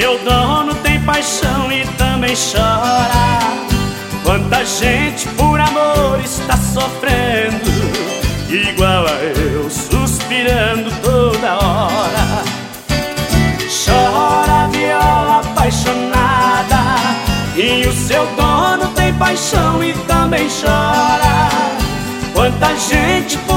seu dono tem paixão e também chora. Quanta gente por amor está sofrendo, igual a eu, suspirando toda hora. Chora viola apaixonada, e o seu dono tem paixão e também chora. Quanta gente por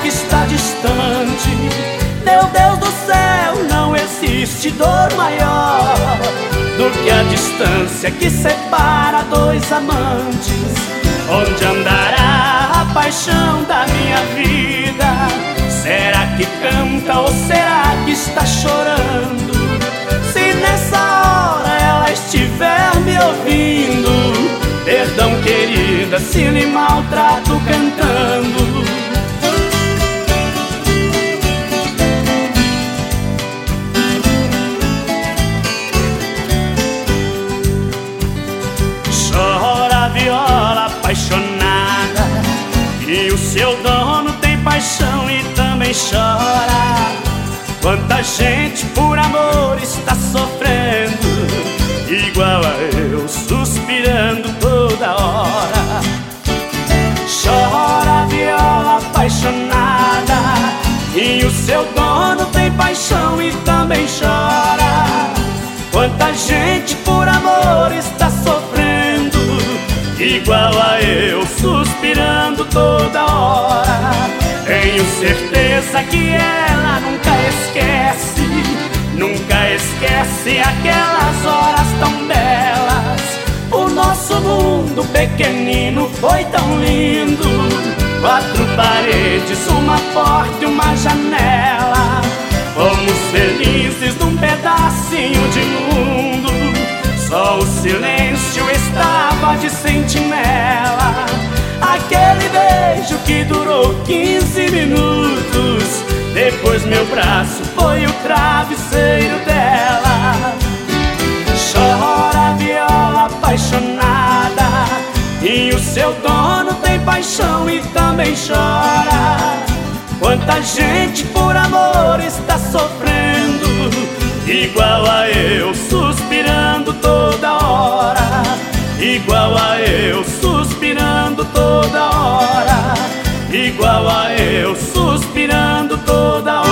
que está distante? Meu Deus do céu, não existe dor maior do que a distância que separa dois amantes. Onde andará a paixão da minha vida? Será que canta ou será que está chorando? Se nessa hora ela estiver me ouvindo, perdão querida se lhe maltrato cantando. Viola apaixonada. E o seu dono tem paixão e também chora. Quanta gente por amor está sofrendo Igual a eu, suspirando toda hora. Chora viola apaixonada. E o seu dono tem paixão e também chora. Quanta gente por amor está suspirando toda hora. Tenho certeza que ela nunca esquece Nunca esquece aquelas horas tão belas. O nosso mundo pequenino foi tão lindo. Quatro paredes, uma porta e uma janela. Fomos felizes num pedacinho de mundo. Só o silêncio estava de sentinela Aquele beijo que durou 15 minutos. Depois meu braço foi o travesseiro dela. Chora viola apaixonada. E o seu dono tem paixão e também chora. Quanta gente por amor está sofrendo. Igual a eu, suspirando toda hora. Igual a eu, suspirando igual a eu, suspirando toda hora